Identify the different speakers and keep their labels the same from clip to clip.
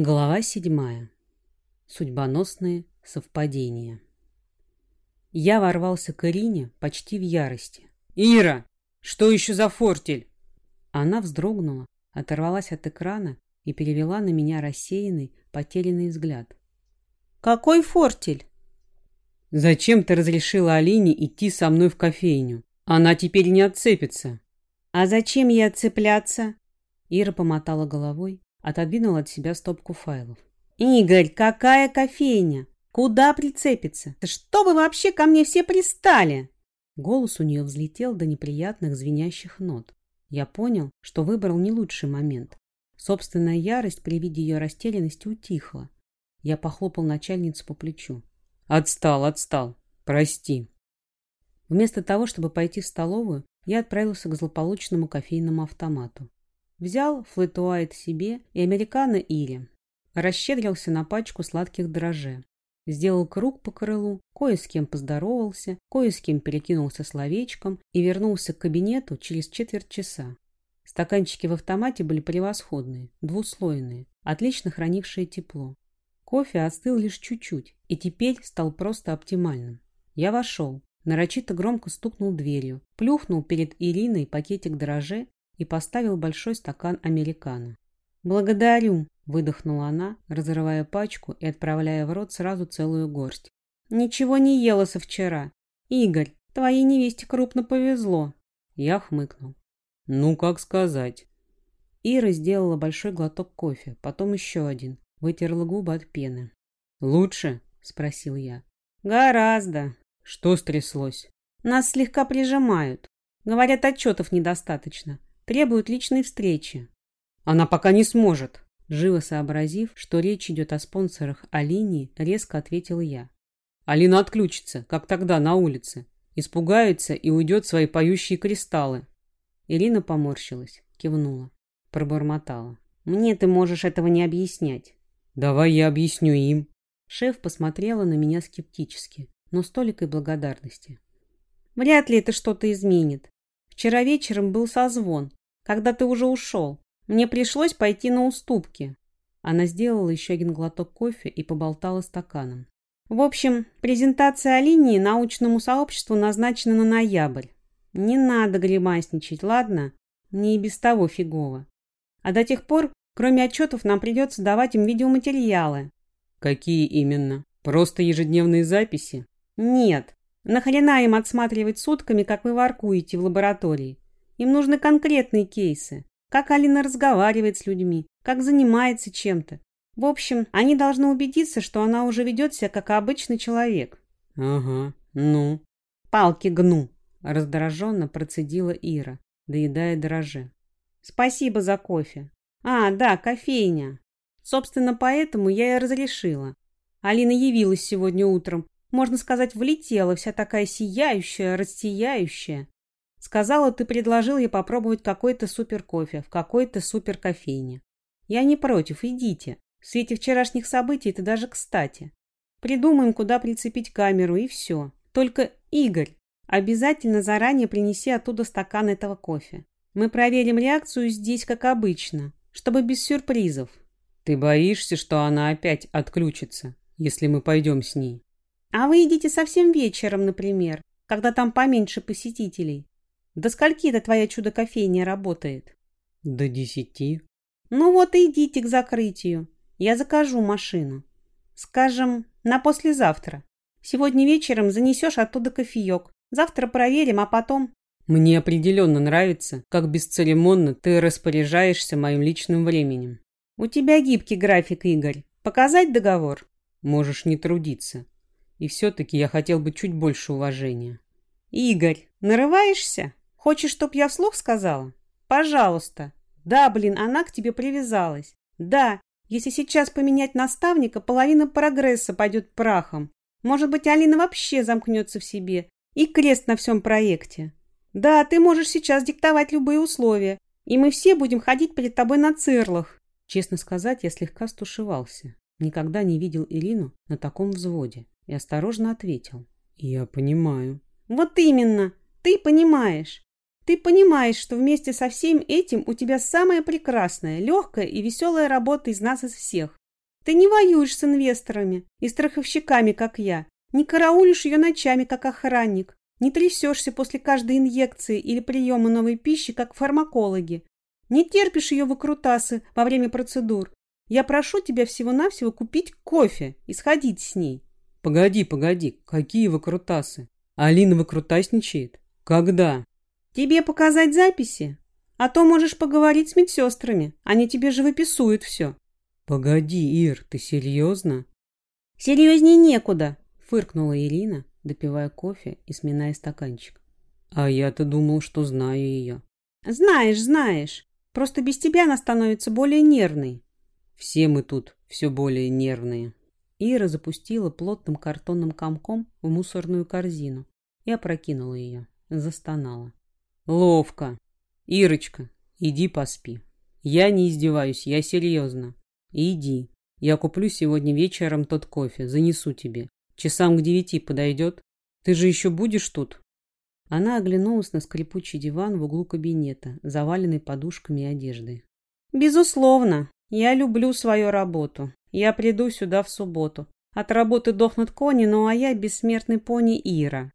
Speaker 1: Глава седьмая. Судьбоносные совпадения. Я ворвался к Ирине почти в ярости.
Speaker 2: «Ира, что еще за фортель?»
Speaker 1: Она вздрогнула, оторвалась от экрана и перевела на меня рассеянный, потерянный взгляд.
Speaker 3: «Какой фортель?»
Speaker 2: «Зачем ты разрешила Алине идти со мной в кофейню? Она теперь не отцепится».
Speaker 3: «А зачем ей отцепляться?»
Speaker 1: Ира помотала головой, Отодвинул от себя стопку файлов.
Speaker 3: «Игорь, какая кофейня? Куда прицепиться? Что вы вообще ко мне все пристали?»
Speaker 1: Голос у нее взлетел до неприятных звенящих нот. Я понял, что выбрал не лучший момент. Собственная ярость при виде ее растерянности утихла. Я похлопал начальницу по плечу.
Speaker 2: «Отстал, отстал. Прости».
Speaker 1: Вместо того, чтобы пойти в столовую, я отправился к злополучному кофейному автомату. Взял флэт себе и американо Ире. Расщедрился на пачку сладких дрожжей. Сделал круг по крылу, кое с кем поздоровался, кое с кем перекинулся словечком и вернулся к кабинету через четверть часа. Стаканчики в автомате были превосходные, двуслойные, отлично хранившие тепло. Кофе остыл лишь чуть-чуть и теперь стал просто оптимальным. Я вошел, нарочито громко стукнул дверью, плюхнул перед Ириной пакетик дрожжей и поставил большой стакан американо.
Speaker 3: «Благодарю», –
Speaker 1: выдохнула она, разрывая пачку и отправляя в рот сразу целую горсть.
Speaker 3: «Ничего не ела со вчера. Игорь, твоей невесте крупно повезло».
Speaker 1: Я хмыкнул.
Speaker 2: «Ну, как сказать».
Speaker 1: Ира сделала большой глоток кофе, потом еще один, вытерла губы от пены.
Speaker 2: «Лучше?»
Speaker 1: – спросил я.
Speaker 3: «Гораздо».
Speaker 2: «Что стряслось?»
Speaker 3: «Нас слегка прижимают. Говорят, отчетов недостаточно. Требуют личной встречи.
Speaker 2: Она пока не сможет.
Speaker 1: Живо сообразив, что речь идет о спонсорах Алинии, резко ответил я.
Speaker 2: Алина отключится, как тогда на улице. Испугается и уйдет в свои поющие кристаллы.
Speaker 1: Ирина поморщилась, кивнула, пробормотала.
Speaker 3: «Мне ты можешь этого не объяснять».
Speaker 2: «Давай я объясню им».
Speaker 1: Шеф посмотрела на меня скептически, но с толикой благодарности.
Speaker 3: «Вряд ли это что-то изменит. Вчера вечером был созвон когда ты уже ушел. Мне пришлось пойти на уступки».
Speaker 1: Она сделала еще один глоток кофе и поболтала стаканом.
Speaker 3: «В общем, презентация о линии научному сообществу назначена на ноябрь. Не надо гримасничать, ладно? Мне и без того фигово. А до тех пор, кроме отчетов, нам придется давать им видеоматериалы».
Speaker 2: «Какие именно? Просто ежедневные записи?»
Speaker 3: «Нет. Нахрена им отсматривать сутками, как вы воркуете в лаборатории? Им нужны конкретные кейсы. Как Алина разговаривает с людьми, как занимается чем-то. В общем, они должны убедиться, что она уже ведет себя как обычный человек.
Speaker 2: Ага, ну.
Speaker 3: Палки гну.
Speaker 1: Раздраженно процедила Ира, доедая дрожжи.
Speaker 3: Спасибо за кофе. А, да, кофейня. Собственно, поэтому я и разрешила. Алина явилась сегодня утром. Можно сказать, влетела, вся такая сияющая, рассияющая. Сказала, ты предложил ей попробовать какой-то супер кофе в какой-то супер кофейне. Я не против, идите. В свете вчерашних событий это даже кстати. Придумаем, куда прицепить камеру и все. Только, Игорь, обязательно заранее принеси оттуда стакан этого кофе. Мы проверим реакцию здесь, как обычно, чтобы без сюрпризов.
Speaker 2: Ты боишься, что она опять отключится, если мы пойдем с ней?
Speaker 3: А вы идите совсем вечером, например, когда там поменьше посетителей. До скольки-то твоя чудо-кофейня работает?
Speaker 2: До десяти.
Speaker 3: Ну вот и идите к закрытию. Я закажу машину. Скажем, на послезавтра. Сегодня вечером занесешь оттуда кофеек. Завтра проверим, а потом...
Speaker 2: Мне определенно нравится, как бесцеремонно ты распоряжаешься моим личным временем.
Speaker 3: У тебя гибкий график, Игорь. Показать договор?
Speaker 2: Можешь не трудиться. И все-таки я хотел бы чуть больше уважения.
Speaker 3: Игорь, нарываешься? Хочешь, чтоб я вслух сказала? Пожалуйста. Да, блин, она к тебе привязалась. Да, если сейчас поменять наставника, половина прогресса пойдет прахом. Может быть, Алина вообще замкнется в себе. И крест на всем проекте. Да, ты можешь сейчас диктовать любые условия, и мы все будем ходить перед тобой на цирлах.
Speaker 1: Честно сказать, я слегка стушевался. Никогда не видел Ирину на таком взводе и осторожно ответил.
Speaker 2: Я понимаю.
Speaker 3: Вот именно, ты понимаешь. Ты понимаешь, что вместе со всем этим у тебя самая прекрасная, легкая и веселая работа из нас из всех. Ты не воюешь с инвесторами и страховщиками, как я. Не караулишь ее ночами, как охранник. Не трясешься после каждой инъекции или приема новой пищи, как фармакологи. Не терпишь ее выкрутасы во время процедур. Я прошу тебя всего-навсего купить кофе и сходить с ней.
Speaker 2: Погоди, погоди, какие выкрутасы? Алина выкрутасничает? Когда?
Speaker 3: Тебе показать записи? А то можешь поговорить с медсестрами. Они тебе же выписуют все.
Speaker 2: Погоди, Ир, ты серьезно?
Speaker 3: Серьезней некуда, фыркнула Ирина, допивая кофе и сминая стаканчик.
Speaker 2: А я-то думал, что знаю ее.
Speaker 3: Знаешь, знаешь. Просто без тебя она становится более нервной.
Speaker 2: Все мы тут все более нервные.
Speaker 1: Ира запустила плотным картонным комком в мусорную корзину и опрокинула ее. Застонала.
Speaker 2: Ловко. Ирочка, иди поспи. Я не издеваюсь, я серьезно. Иди. Я куплю сегодня вечером тот кофе, занесу тебе. Часам к девяти подойдет? Ты же еще будешь тут?
Speaker 1: Она оглянулась на скрипучий диван в углу кабинета, заваленный подушками и одеждой.
Speaker 3: «Безусловно. Я люблю свою работу. Я приду сюда в субботу. От работы дохнут кони, ну а я бессмертный пони Ира».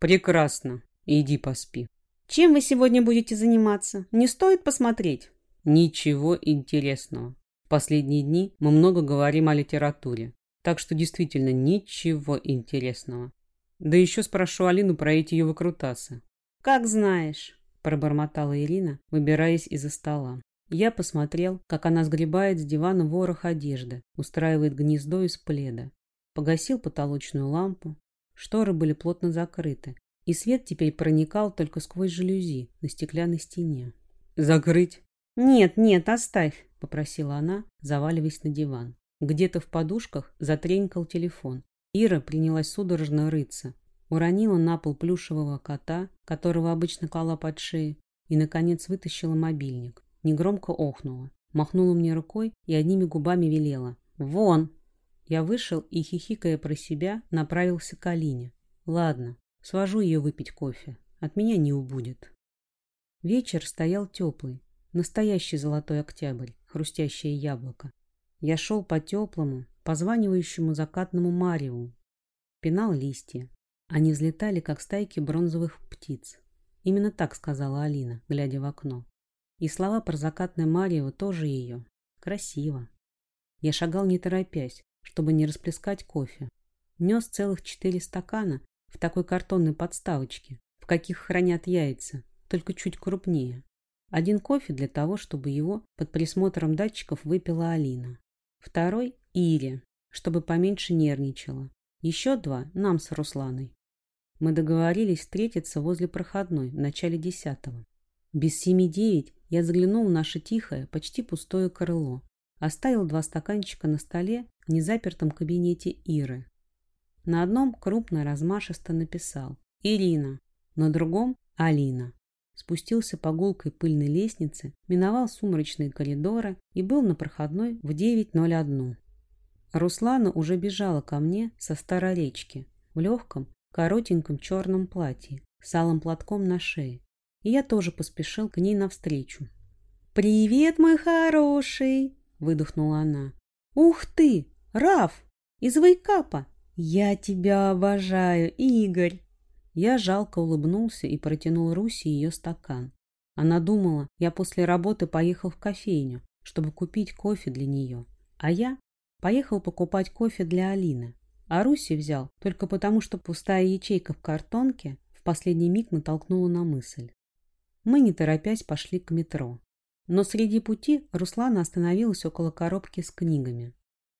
Speaker 2: «Прекрасно. Иди поспи».
Speaker 3: «Чем вы сегодня будете заниматься? Не стоит посмотреть?»
Speaker 2: «Ничего интересного. В последние дни мы много говорим о литературе, так что действительно ничего интересного. Да еще спрошу Алину про эти ее выкрутасы».
Speaker 3: «Как знаешь», –
Speaker 1: пробормотала Ирина, выбираясь из-за стола. Я посмотрел, как она сгребает с дивана ворох одежды, устраивает гнездо из пледа. Погасил потолочную лампу. Шторы были плотно закрыты, и свет теперь проникал только сквозь жалюзи на стеклянной стене.
Speaker 2: «Закрыть?»
Speaker 3: «Нет, нет, оставь», —
Speaker 1: попросила она, заваливаясь на диван. Где-то в подушках затренькал телефон. Ира принялась судорожно рыться. Уронила на пол плюшевого кота, которого обычно клала под шею, и, наконец, вытащила мобильник негромко охнула, махнула мне рукой и одними губами велела. «Вон!» Я вышел и, хихикая про себя, направился к Алине. «Ладно, свожу ее выпить кофе. От меня не убудет». Вечер стоял теплый, настоящий золотой октябрь, хрустящее яблоко. Я шел по теплому, позванивающему закатному мареву, пинал листья. Они взлетали, как стайки бронзовых птиц. Именно так сказала Алина, глядя в окно. И слова про закатное Марьево тоже ее. Красиво. Я шагал не торопясь, чтобы не расплескать кофе. Нес целых четыре стакана в такой картонной подставочке, в каких хранят яйца, только чуть крупнее. Один кофе для того, чтобы его под присмотром датчиков выпила Алина. Второй – Ире, чтобы поменьше нервничала. Еще два – нам с Русланой. Мы договорились встретиться возле проходной в начале десятого. Без семи девять я заглянул в наше тихое, почти пустое крыло. Оставил два стаканчика на столе в незапертом кабинете Иры. На одном крупно размашисто написал «Ирина», на другом «Алина». Спустился по гулкой пыльной лестнице, миновал сумрачные коридоры и был на проходной в 9.01. Руслана уже бежала ко мне со Староречки в легком, коротеньком черном платье с алым платком на шее и я тоже поспешил к ней навстречу.
Speaker 3: «Привет, мой хороший!» — выдохнула она. «Ух ты! Раф! Из Вейкапа! Я тебя обожаю, Игорь!»
Speaker 1: Я жалко улыбнулся и протянул Руси ее стакан. Она думала, я после работы поехал в кофейню, чтобы купить кофе для нее. А я поехал покупать кофе для Алины. А Руси взял только потому, что пустая ячейка в картонке в последний миг натолкнула на мысль. Мы, не торопясь, пошли к метро. Но среди пути Руслана остановилась около коробки с книгами.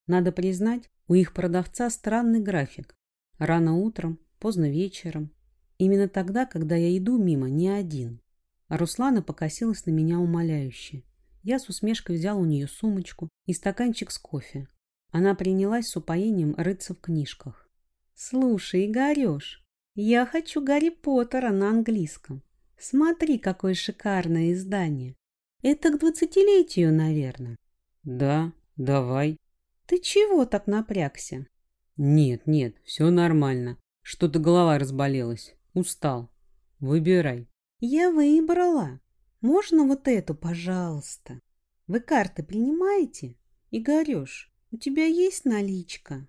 Speaker 1: Надо признать, у их продавца странный график. Рано утром, поздно вечером. Именно тогда, когда я иду мимо, не один. Руслана покосилась на меня умоляюще. Я с усмешкой взял у нее сумочку и стаканчик с кофе. Она принялась с упоением рыться в книжках.
Speaker 3: «Слушай, Игореш, я хочу Гарри Поттера на английском. Смотри, какое шикарное издание. Это к двадцатилетию, наверное.
Speaker 2: Да, давай.
Speaker 3: Ты чего так напрягся?
Speaker 2: Нет, нет, все нормально. Что-то голова разболелась. Устал. Выбирай.
Speaker 3: Я выбрала. Можно вот эту, пожалуйста? Вы карты принимаете? Игореш, у тебя есть наличка?»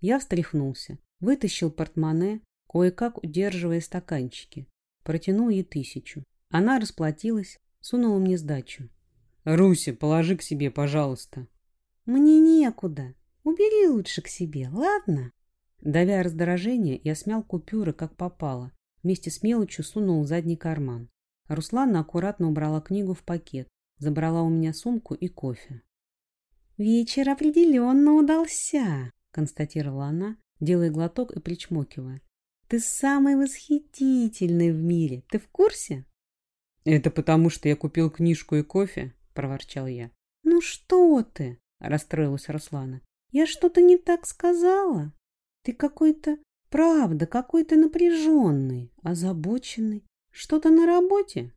Speaker 1: Я встряхнулся, вытащил портмоне, кое-как удерживая стаканчики. Протянул ей тысячу. Она расплатилась, сунула мне сдачу. «Руся, положи к себе, пожалуйста».
Speaker 3: «Мне некуда. Убери лучше к себе, ладно?»
Speaker 1: Давя раздражение, я смял купюры, как попало. Вместе с мелочью сунул в задний карман. Руслана аккуратно убрала книгу в пакет, забрала у меня сумку и кофе.
Speaker 3: «Вечер определенно удался», — констатировала она, делая глоток и причмокивая. «Ты самый восхитительный в мире. Ты в курсе?»
Speaker 2: «Это потому, что я купил книжку и кофе?» — проворчал я.
Speaker 3: «Ну что ты?» — расстроилась Руслана. «Я что-то не так сказала. Ты какой-то, правда, какой-то напряженный, озабоченный. Что-то на работе?»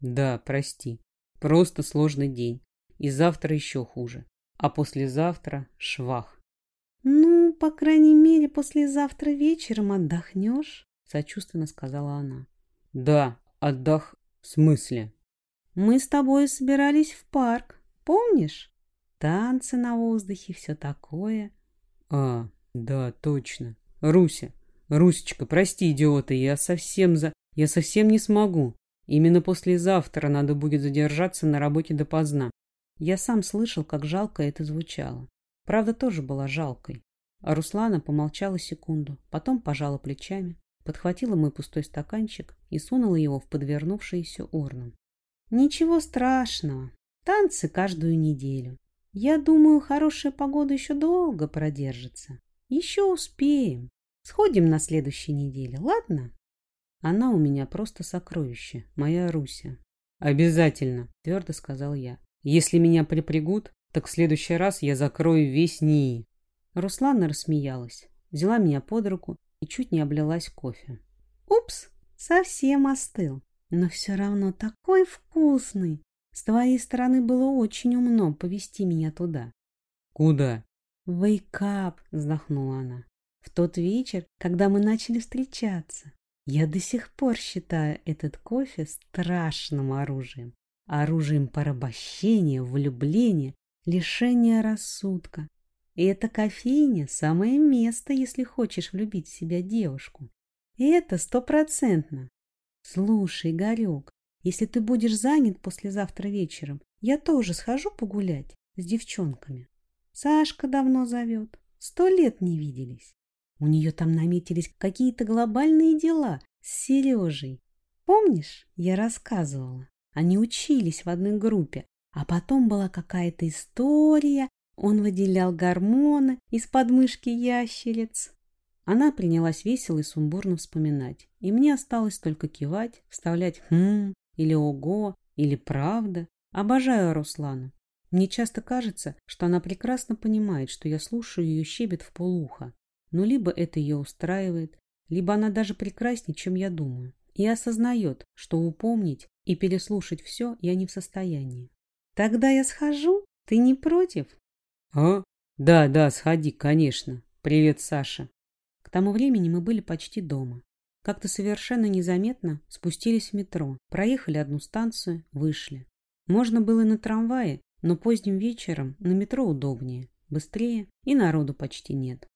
Speaker 2: «Да, прости. Просто сложный день. И завтра еще хуже. А послезавтра швах».
Speaker 3: «Ну, по крайней мере, послезавтра вечером отдохнешь», — сочувственно сказала она.
Speaker 2: «Да, отдох... В смысле?»
Speaker 3: «Мы с тобой собирались в парк, помнишь? Танцы на воздухе, все такое».
Speaker 2: «А, да, точно. Руся, Русечка, прости, идиота, я совсем за... Я совсем не смогу. Именно послезавтра надо будет задержаться на работе допоздна.
Speaker 1: Я сам слышал, как жалко это звучало. Правда, тоже была жалкой. А Руслана помолчала секунду, потом пожала плечами, подхватила мой пустой стаканчик и сунула его в подвернувшуюся урну.
Speaker 3: «Ничего страшного. Танцы каждую неделю. Я думаю, хорошая погода еще долго продержится. Еще успеем. Сходим на следующей неделе, ладно?»
Speaker 1: Она у меня просто сокровище, моя Руся.
Speaker 2: Обязательно,
Speaker 1: твердо сказал я.
Speaker 2: Если меня припрягут, так в следующий раз я закрою весь НИИ.
Speaker 1: Руслана рассмеялась, взяла меня под руку и чуть не облилась кофе.
Speaker 3: Упс, совсем остыл. Но все равно такой вкусный. С твоей стороны было очень умно повести меня туда.
Speaker 2: Куда?
Speaker 3: Вейкап, вздохнула она. В тот вечер, когда мы начали встречаться. Я до сих пор считаю этот кофе страшным оружием. Оружием порабощения, влюбления, лишения рассудка. И эта кофейня – самое место, если хочешь влюбить в себя девушку. И это стопроцентно. Слушай, Игорек, если ты будешь занят послезавтра вечером, я тоже схожу погулять с девчонками. Сашка давно зовет. Сто лет не виделись. У нее там наметились какие-то глобальные дела с Сережей. Помнишь, я рассказывала? Они учились в одной группе, а потом была какая-то история, он выделял гормоны из подмышки ящериц. Она принялась весело и сумбурно вспоминать, и мне осталось только кивать, вставлять «хм» или «ого» или «правда». Обожаю Руслану. Мне часто кажется, что она прекрасно понимает, что я слушаю ее щебет в полуха. Но либо это ее устраивает, либо она даже прекраснее, чем я думаю, и осознает, что упомнить и переслушать все я не в состоянии. Тогда я схожу? Ты не против?
Speaker 2: А? Да, да, сходи, конечно. Привет, Саша.
Speaker 1: К тому времени мы были почти дома. Как-то совершенно незаметно спустились в метро, проехали одну станцию, вышли. Можно было и на трамвае, но поздним вечером на метро удобнее, быстрее и народу почти нет.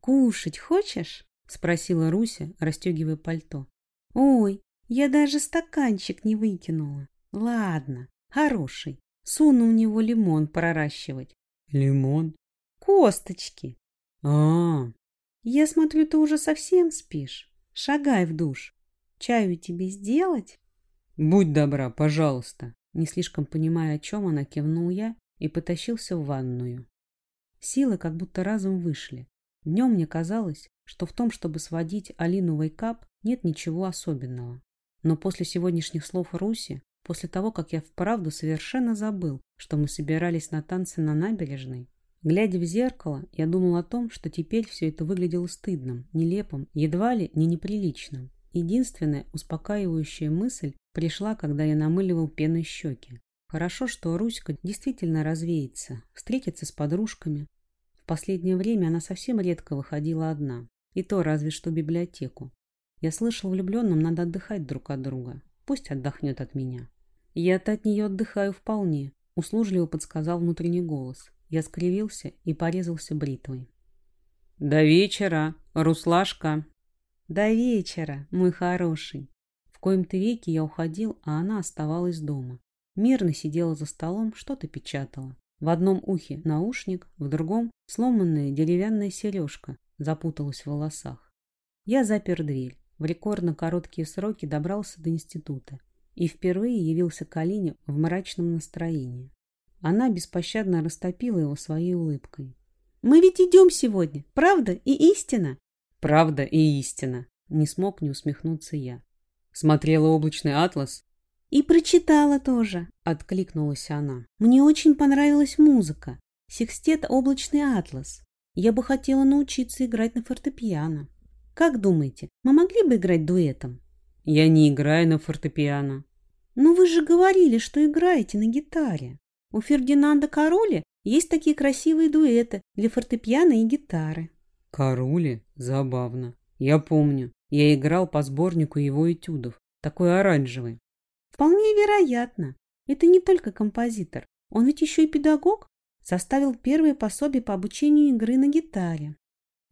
Speaker 3: «Кушать хочешь?» — спросила Руся, расстегивая пальто. «Ой, я даже стаканчик не выкинула. Ладно, хороший. Суну у него лимон проращивать».
Speaker 2: «Лимон?»
Speaker 3: «Косточки».
Speaker 2: А, -а, а
Speaker 3: «Я смотрю, ты уже совсем спишь. Шагай в душ. Чаю тебе сделать?»
Speaker 2: «Будь добра, пожалуйста».
Speaker 1: Не слишком понимая, о чем она, кивнул я и потащился в ванную. Силы как будто разом вышли. Днем мне казалось, что в том, чтобы сводить Алину вейкап, нет ничего особенного. Но после сегодняшних слов Руси, после того, как я вправду совершенно забыл, что мы собирались на танцы на набережной, глядя в зеркало, я думал о том, что теперь все это выглядело стыдным, нелепым, едва ли не неприличным. Единственная успокаивающая мысль пришла, когда я намыливал пеной щеки. Хорошо, что Руська действительно развеется, встретится с подружками, последнее время она совсем редко выходила одна. И то разве что в библиотеку. Я слышал, влюбленным надо отдыхать друг от друга. Пусть отдохнет от меня. Я-то от нее отдыхаю вполне, услужливо подсказал внутренний голос. Я скривился и порезался бритвой.
Speaker 2: «До вечера, Руслашка!»
Speaker 1: «До вечера, мой хороший!» В коем-то веке я уходил, а она оставалась дома. Мирно сидела за столом, что-то печатала. В одном ухе наушник, в другом сломанная деревянная сережка запуталась в волосах. Я запер дверь. В рекордно короткие сроки добрался до института и впервые явился к Алине в мрачном настроении. Она беспощадно растопила его своей улыбкой. Мы ведь идем сегодня, правда и истина?
Speaker 2: Правда и истина. Не смог не усмехнуться я. Смотрела облачный атлас?
Speaker 1: И прочитала тоже, откликнулась она. Мне очень понравилась музыка. Секстет «Облачный атлас». Я бы хотела научиться играть на фортепиано. Как думаете, мы могли бы играть дуэтом?
Speaker 2: Я не играю на фортепиано.
Speaker 1: Но вы же говорили, что играете на гитаре. У Фердинанда Короля есть такие красивые дуэты для фортепиано и гитары.
Speaker 2: Карули? Забавно. Я помню. Я играл по сборнику его этюдов. Такой оранжевый.
Speaker 1: Вполне вероятно. Это не только композитор. Он ведь еще и педагог. Составил первое пособие по обучению игры на гитаре.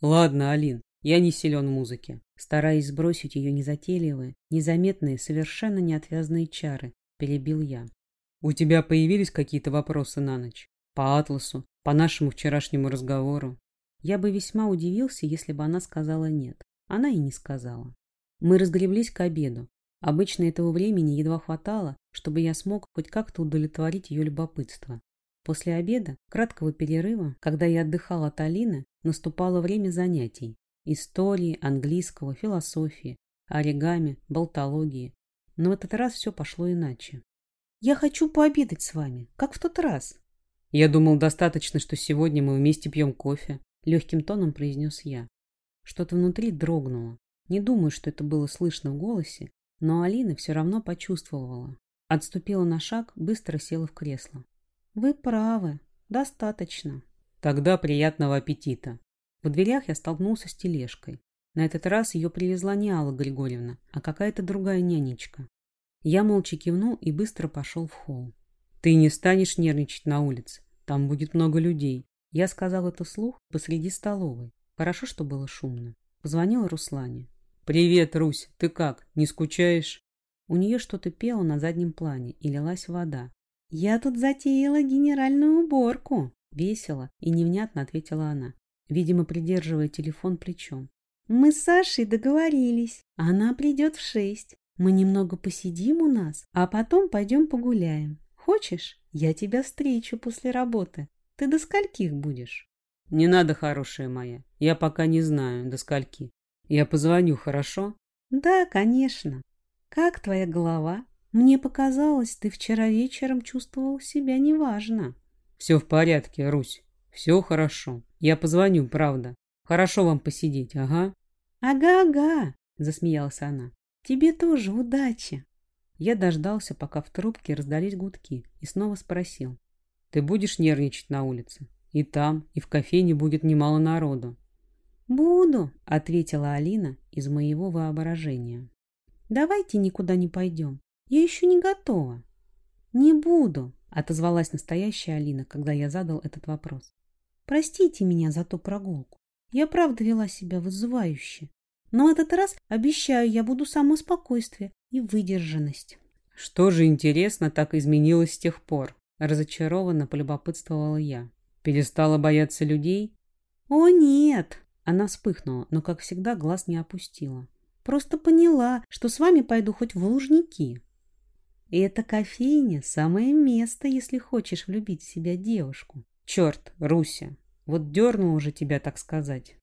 Speaker 2: Ладно, Алин, я не силен в музыке. Стараясь сбросить ее незатейливые, незаметные, совершенно неотвязные чары, перебил я. У тебя появились какие-то вопросы на ночь? По атласу, по нашему вчерашнему разговору.
Speaker 1: Я бы весьма удивился, если бы она сказала нет. Она и не сказала. Мы разгреблись к обеду. Обычно этого времени едва хватало, чтобы я смог хоть как-то удовлетворить ее любопытство. После обеда, краткого перерыва, когда я отдыхал от Алины, наступало время занятий. Истории, английского, философии, оригами, болтологии. Но в этот раз все пошло иначе. «Я хочу пообедать с вами, как в тот раз»,
Speaker 2: «Я думал, достаточно, что сегодня мы вместе пьем кофе», — легким тоном произнес я. Что-то внутри дрогнуло. Не думаю, что это было слышно в голосе, но Алина все равно почувствовала. Отступила на шаг, быстро села в кресло.
Speaker 1: «Вы правы. Достаточно».
Speaker 2: «Тогда приятного аппетита».
Speaker 1: В дверях я столкнулся с тележкой. На этот раз ее привезла не Алла Григорьевна, а какая-то другая нянечка. Я молча кивнул и быстро пошел в холл.
Speaker 2: Ты не станешь нервничать на улице. Там будет много людей.
Speaker 1: Я сказал это вслух посреди столовой. Хорошо, что было шумно. Позвонила Руслане.
Speaker 2: «Привет, Русь. Ты как? Не скучаешь?»
Speaker 1: У нее что-то пело на заднем плане и лилась вода. «Я тут затеяла генеральную уборку!» Весело и невнятно ответила она, видимо, придерживая телефон плечом. «Мы с Сашей договорились. Она придет в шесть. Мы немного посидим у нас, а потом пойдем погуляем. Хочешь, я тебя встречу после работы? Ты до скольких будешь?
Speaker 2: Не надо, хорошая моя. Я пока не знаю, до скольки. Я позвоню, хорошо?
Speaker 1: Да, конечно. Как твоя голова? Мне показалось, ты вчера вечером чувствовал себя неважно.
Speaker 2: Все в порядке, Русь. Все хорошо. Я позвоню, правда. Хорошо вам посидеть, ага.
Speaker 1: Ага-ага, засмеялась она. Тебе тоже удачи. Я дождался, пока в трубке раздались гудки, и снова спросил.
Speaker 2: «Ты будешь нервничать на улице? И там, и в кофейне будет немало народу».
Speaker 1: «Буду», — ответила Алина из моего воображения. «Давайте никуда не пойдем. Я еще не готова». «Не буду», — отозвалась настоящая Алина, когда я задал этот вопрос. «Простите меня за ту прогулку. Я правда вела себя вызывающе. Но этот раз, обещаю, я буду само спокойствие и выдержанность.
Speaker 2: Что же, интересно, так изменилось с тех пор? Разочарованно полюбопытствовала я. Перестала бояться людей?
Speaker 1: О, нет! Она вспыхнула, но, как всегда, глаз не опустила. Просто поняла, что с вами пойду хоть в Лужники. И эта кофейня – самое место, если хочешь влюбить в себя девушку.
Speaker 2: Черт, Руся, вот дернула уже тебя, так сказать.